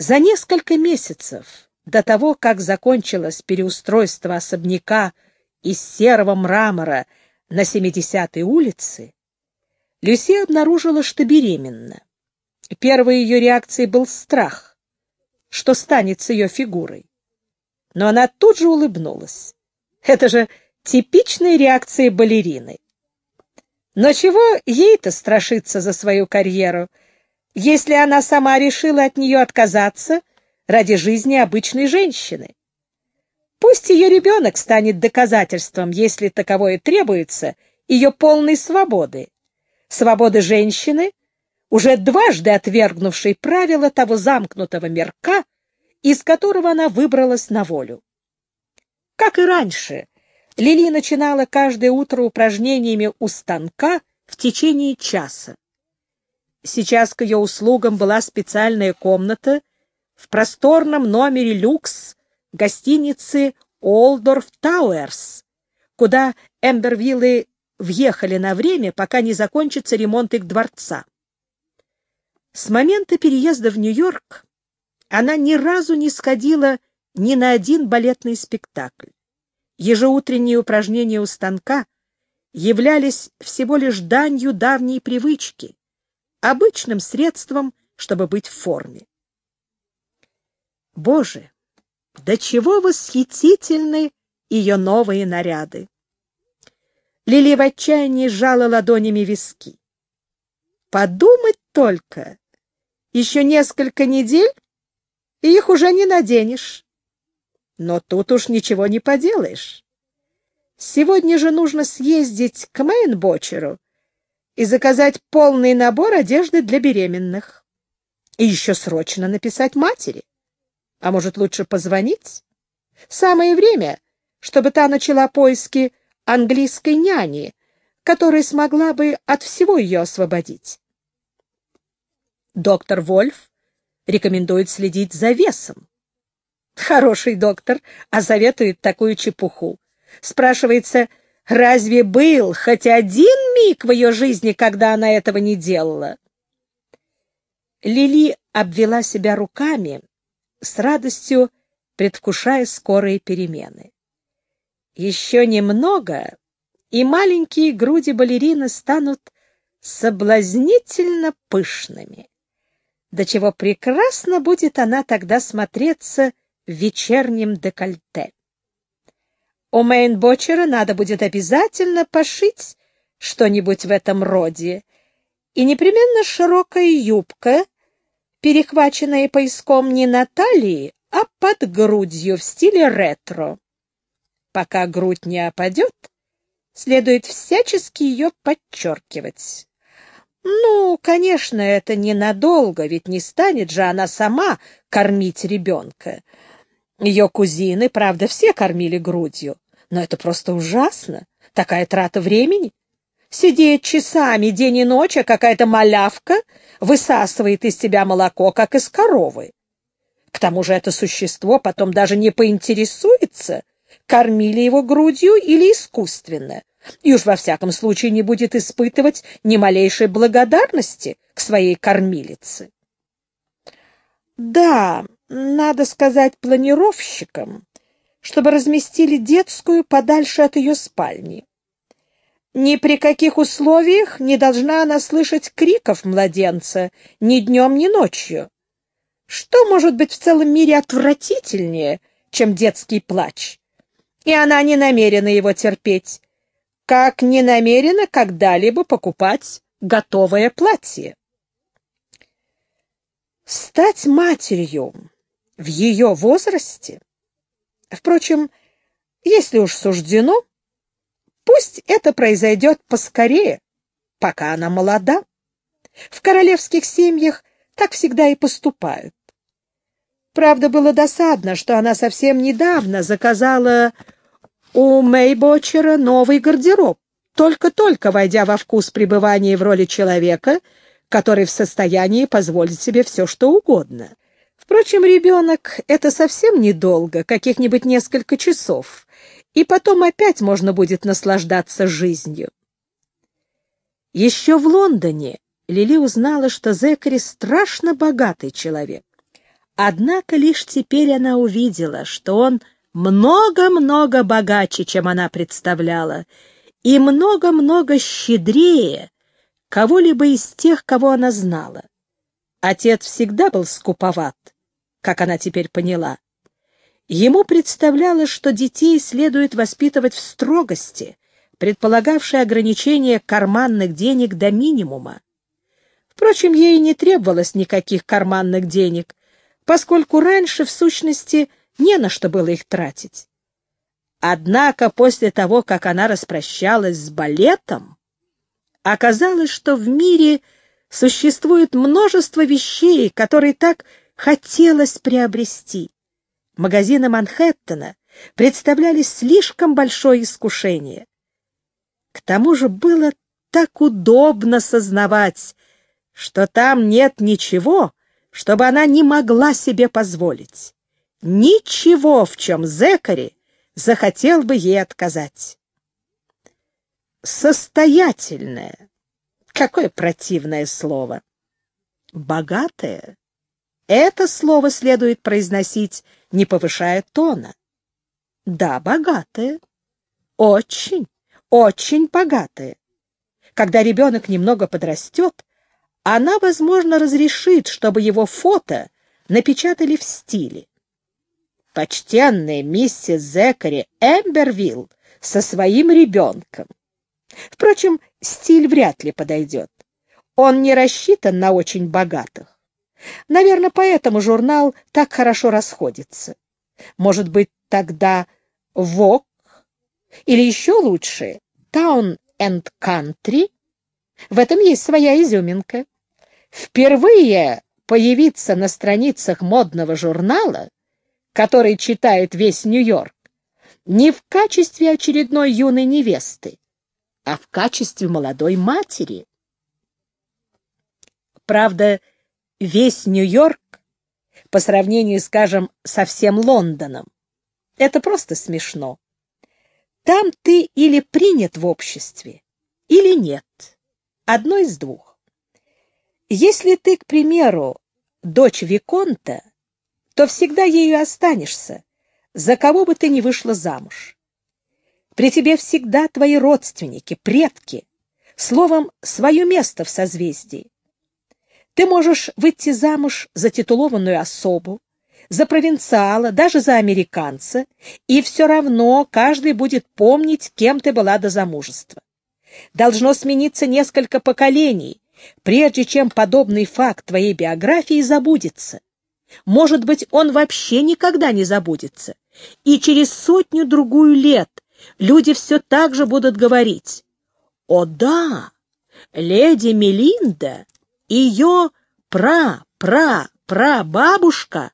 За несколько месяцев до того, как закончилось переустройство особняка из серого мрамора на 70-й улице, Люси обнаружила, что беременна. Первой ее реакцией был страх, что станет с ее фигурой. Но она тут же улыбнулась. Это же типичная реакция балерины. Но чего ей-то страшиться за свою карьеру, если она сама решила от нее отказаться ради жизни обычной женщины? Пусть ее ребенок станет доказательством, если таковое требуется, ее полной свободы. Свободы женщины, уже дважды отвергнувшей правила того замкнутого мирка, из которого она выбралась на волю. Как и раньше, Лили начинала каждое утро упражнениями у станка в течение часа. Сейчас к ее услугам была специальная комната в просторном номере люкс гостиницы Олдорф Тауэрс, куда Эмбервиллы въехали на время, пока не закончится ремонт их дворца. С момента переезда в Нью-Йорк она ни разу не сходила ни на один балетный спектакль. Ежеутренние упражнения у станка являлись всего лишь данью давней привычки, обычным средством, чтобы быть в форме. Боже, до чего восхитительны ее новые наряды! Лили в отчаянии сжала ладонями виски. Подумать только! Еще несколько недель, и их уже не наденешь. Но тут уж ничего не поделаешь. Сегодня же нужно съездить к Мейнбочеру и заказать полный набор одежды для беременных. И еще срочно написать матери. А может, лучше позвонить? Самое время, чтобы та начала поиски английской няни, которая смогла бы от всего ее освободить. Доктор Вольф рекомендует следить за весом. Хороший доктор, а советует такую чепуху. Спрашивается, разве был хоть один миг в ее жизни, когда она этого не делала? Лили обвела себя руками, с радостью предвкушая скорые перемены. Еще немного, и маленькие груди балерины станут соблазнительно пышными. До чего прекрасно будет она тогда смотреться в вечернем декольте. У Мейн-Бочера надо будет обязательно пошить что-нибудь в этом роде, и непременно широкая юбка, перехваченная пояском не на талии, а под грудью в стиле ретро. Пока грудь не опадет, следует всячески ее подчеркивать. Ну, конечно, это ненадолго, ведь не станет же она сама кормить ребенка. Ее кузины, правда, все кормили грудью, но это просто ужасно. Такая трата времени. Сидеть часами день и ночь, а какая-то малявка высасывает из себя молоко, как из коровы. К тому же это существо потом даже не поинтересуется, кормили его грудью или искусственно, и уж во всяком случае не будет испытывать ни малейшей благодарности к своей кормилице. Да, надо сказать планировщикам, чтобы разместили детскую подальше от ее спальни. Ни при каких условиях не должна она слышать криков младенца ни днем, ни ночью. Что может быть в целом мире отвратительнее, чем детский плач? И она не намерена его терпеть, как не намерена когда-либо покупать готовое платье. Стать матерью в ее возрасте? Впрочем, если уж суждено, пусть это произойдет поскорее, пока она молода. В королевских семьях так всегда и поступают. Правда, было досадно, что она совсем недавно заказала у Мейбочера новый гардероб, только-только войдя во вкус пребывания в роли человека, который в состоянии позволить себе все, что угодно. Впрочем, ребенок — это совсем недолго, каких-нибудь несколько часов, и потом опять можно будет наслаждаться жизнью. Еще в Лондоне Лили узнала, что Зекари страшно богатый человек. Однако лишь теперь она увидела, что он много-много богаче, чем она представляла, и много-много щедрее кого-либо из тех, кого она знала. Отец всегда был скуповат, как она теперь поняла. Ему представлялось, что детей следует воспитывать в строгости, предполагавшей ограничение карманных денег до минимума. Впрочем, ей не требовалось никаких карманных денег, поскольку раньше, в сущности, не на что было их тратить. Однако после того, как она распрощалась с балетом, оказалось, что в мире существует множество вещей, которые так хотелось приобрести. Магазины Манхэттена представляли слишком большое искушение. К тому же было так удобно сознавать, что там нет ничего, чтобы она не могла себе позволить. Ничего, в чем Зекари захотел бы ей отказать. Состоятельная. Какое противное слово. Богатая. Это слово следует произносить, не повышая тона. Да, богатая. Очень, очень богатая. Когда ребенок немного подрастет, она, возможно, разрешит, чтобы его фото напечатали в стиле почтенная миссис Зекари Эмбервилл со своим ребенком. Впрочем, стиль вряд ли подойдет. Он не рассчитан на очень богатых. Наверное, поэтому журнал так хорошо расходится. Может быть, тогда «Вок» или еще лучше «Town and Country»? В этом есть своя изюминка. Впервые появиться на страницах модного журнала который читает весь Нью-Йорк, не в качестве очередной юной невесты, а в качестве молодой матери. Правда, весь Нью-Йорк, по сравнению, скажем, со всем Лондоном, это просто смешно. Там ты или принят в обществе, или нет. Одно из двух. Если ты, к примеру, дочь Виконта, то всегда ею останешься, за кого бы ты ни вышла замуж. При тебе всегда твои родственники, предки, словом, свое место в созвездии. Ты можешь выйти замуж за титулованную особу, за провинциала, даже за американца, и все равно каждый будет помнить, кем ты была до замужества. Должно смениться несколько поколений, прежде чем подобный факт твоей биографии забудется. Может быть, он вообще никогда не забудется. И через сотню-другую лет люди все так же будут говорить. О да, леди Мелинда, ее пра-пра-пра-бабушка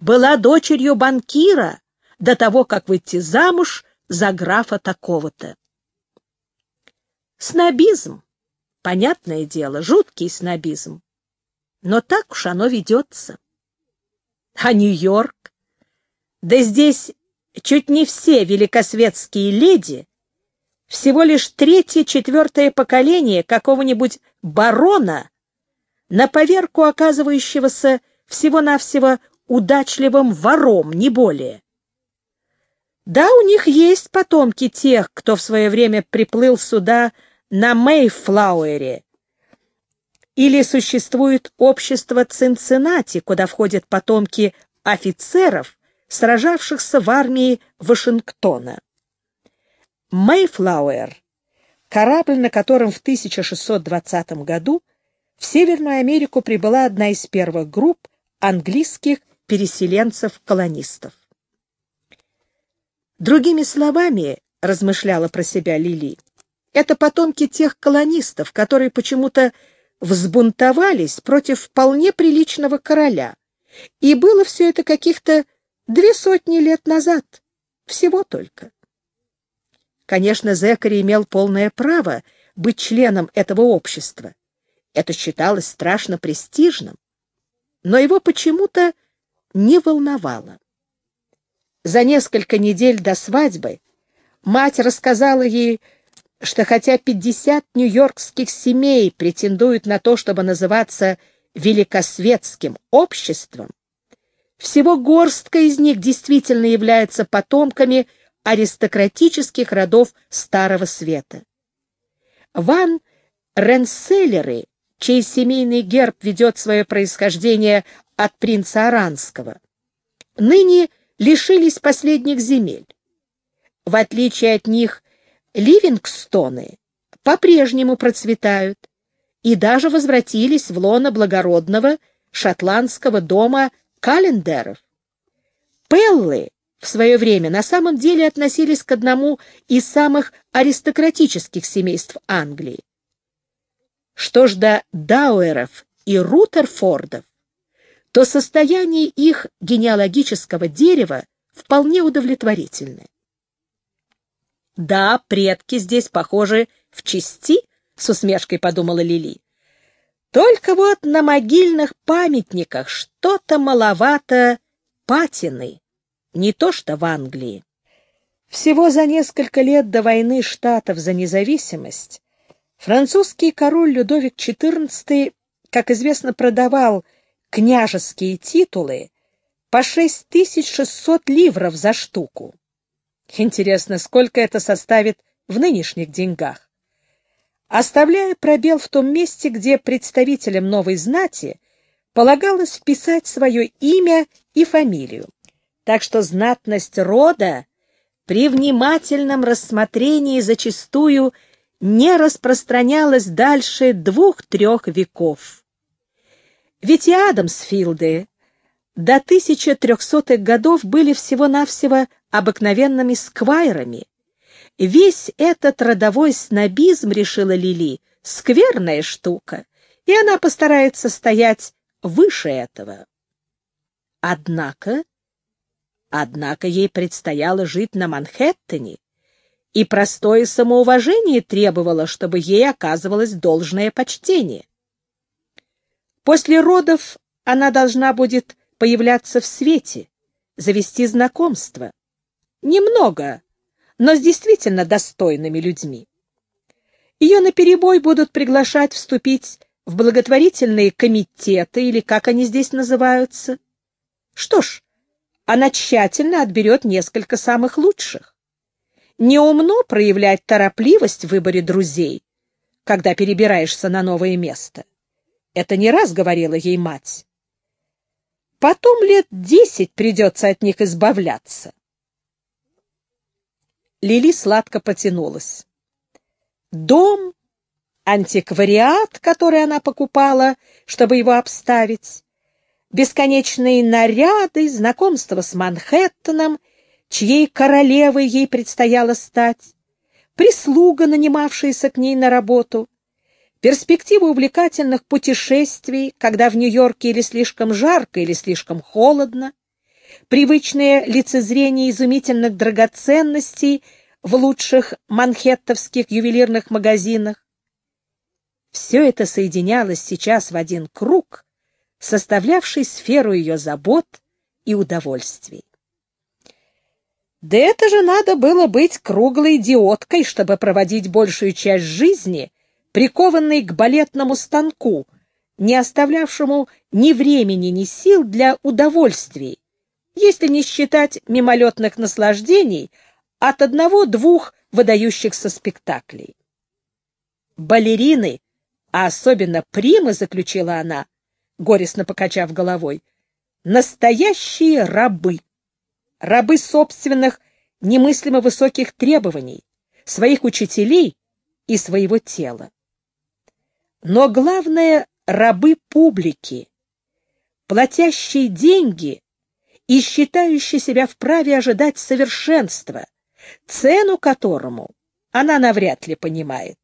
была дочерью банкира до того, как выйти замуж за графа такого-то. Снобизм, понятное дело, жуткий снобизм. Но так уж оно ведется. А Нью-Йорк? Да здесь чуть не все великосветские леди, всего лишь третье-четвертое поколение какого-нибудь барона, на поверку оказывающегося всего-навсего удачливым вором, не более. Да, у них есть потомки тех, кто в свое время приплыл сюда на Мейфлауэре, или существует общество Цинциннати, куда входят потомки офицеров, сражавшихся в армии Вашингтона. Мейфлауэр — корабль, на котором в 1620 году в Северную Америку прибыла одна из первых групп английских переселенцев-колонистов. Другими словами, размышляла про себя Лили, это потомки тех колонистов, которые почему-то взбунтовались против вполне приличного короля. И было все это каких-то две сотни лет назад. Всего только. Конечно, Зекари имел полное право быть членом этого общества. Это считалось страшно престижным. Но его почему-то не волновало. За несколько недель до свадьбы мать рассказала ей, что хотя 50 нью-йоркских семей претендуют на то, чтобы называться великосветским обществом, всего горстка из них действительно является потомками аристократических родов Старого Света. Ван Ренселлеры, чей семейный герб ведет свое происхождение от принца Аранского, ныне лишились последних земель. В отличие от них, Ливингстоны по-прежнему процветают и даже возвратились в лоно благородного шотландского дома Календеров. Пеллы в свое время на самом деле относились к одному из самых аристократических семейств Англии. Что ж до Дауэров и Рутерфордов, то состояние их генеалогического дерева вполне удовлетворительное. Да, предки здесь похожи в чести, с усмешкой подумала Лили. Только вот на могильных памятниках что-то маловато патины, не то что в Англии. Всего за несколько лет до войны штатов за независимость французский король Людовик XIV, как известно, продавал княжеские титулы по 6600 ливров за штуку. Интересно, сколько это составит в нынешних деньгах? Оставляя пробел в том месте, где представителям новой знати полагалось вписать свое имя и фамилию. Так что знатность рода при внимательном рассмотрении зачастую не распространялась дальше двух-трех веков. Ведь и Адамсфилды до 1300-х годов были всего-навсего обыкновенными сквайрами. Весь этот родовой снобизм, решила Лили, скверная штука, и она постарается стоять выше этого. Однако, однако ей предстояло жить на Манхэттене, и простое самоуважение требовало, чтобы ей оказывалось должное почтение. После родов она должна будет появляться в свете, завести знакомство. Немного, но с действительно достойными людьми. Ее наперебой будут приглашать вступить в благотворительные комитеты, или как они здесь называются. Что ж, она тщательно отберет несколько самых лучших. Неумно проявлять торопливость в выборе друзей, когда перебираешься на новое место. Это не раз говорила ей мать. Потом лет десять придется от них избавляться. Лили сладко потянулась. Дом, антиквариат, который она покупала, чтобы его обставить, бесконечные наряды, знакомство с Манхэттеном, чьей королевой ей предстояло стать, прислуга, нанимавшаяся к ней на работу, Перспективы увлекательных путешествий, когда в Нью-Йорке или слишком жарко, или слишком холодно, привычное лицезрение изумительных драгоценностей в лучших манхеттовских ювелирных магазинах. Все это соединялось сейчас в один круг, составлявший сферу ее забот и удовольствий. Да это же надо было быть круглой идиоткой, чтобы проводить большую часть жизни — прикованный к балетному станку, не оставлявшему ни времени, ни сил для удовольствий, если не считать мимолетных наслаждений от одного-двух выдающихся спектаклей. Балерины, а особенно примы, заключила она, горестно покачав головой, настоящие рабы, рабы собственных немыслимо высоких требований, своих учителей и своего тела. Но главное — рабы публики, платящие деньги и считающие себя вправе ожидать совершенства, цену которому она навряд ли понимает.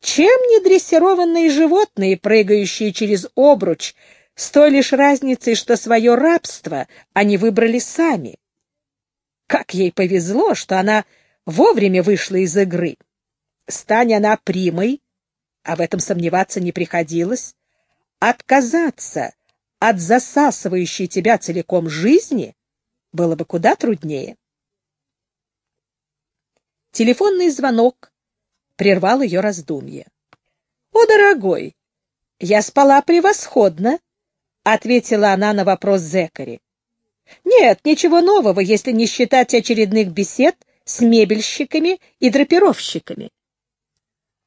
Чем не дрессированные животные, прыгающие через обруч, с той лишь разницей, что свое рабство они выбрали сами. Как ей повезло, что она вовремя вышла из игры. Стань она примой, а в этом сомневаться не приходилось, отказаться от засасывающей тебя целиком жизни было бы куда труднее. Телефонный звонок прервал ее раздумье. — О, дорогой, я спала превосходно, — ответила она на вопрос Зекари. Нет, ничего нового, если не считать очередных бесед с мебельщиками и драпировщиками.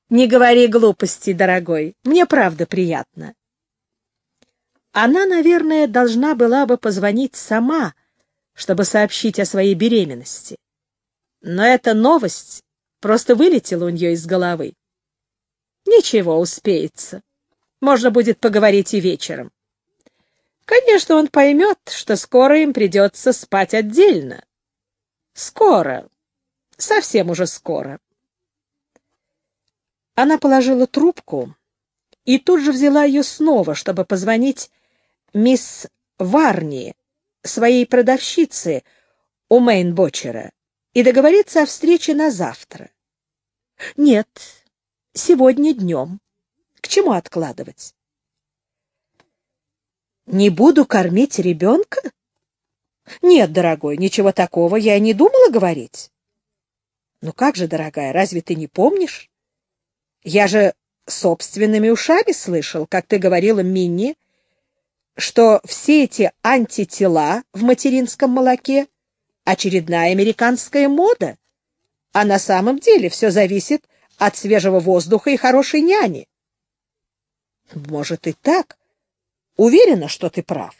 Не говори глупостей, дорогой, мне правда приятно. Она, наверное, должна была бы позвонить сама, чтобы сообщить о своей беременности. Но эта новость просто вылетела у нее из головы. Ничего, успеется. Можно будет поговорить и вечером. Конечно, он поймет, что скоро им придется спать отдельно. Скоро. Совсем уже скоро. Она положила трубку и тут же взяла ее снова, чтобы позвонить мисс Варни, своей продавщице у Мейнбочера, и договориться о встрече на завтра. Нет, сегодня днем. К чему откладывать? Не буду кормить ребенка? Нет, дорогой, ничего такого я и не думала говорить. Ну как же, дорогая, разве ты не помнишь? Я же собственными ушами слышал, как ты говорила Минни, что все эти антитела в материнском молоке — очередная американская мода, а на самом деле все зависит от свежего воздуха и хорошей няни. Может и так. Уверена, что ты прав.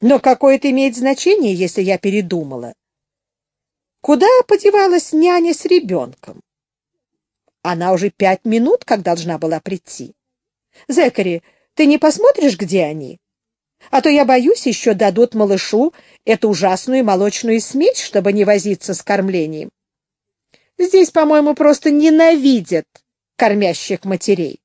Но какое это имеет значение, если я передумала? Куда подевалась няня с ребенком? Она уже пять минут, как должна была прийти. Зекари, ты не посмотришь, где они? А то я боюсь, еще дадут малышу эту ужасную молочную смесь, чтобы не возиться с кормлением. Здесь, по-моему, просто ненавидят кормящих матерей.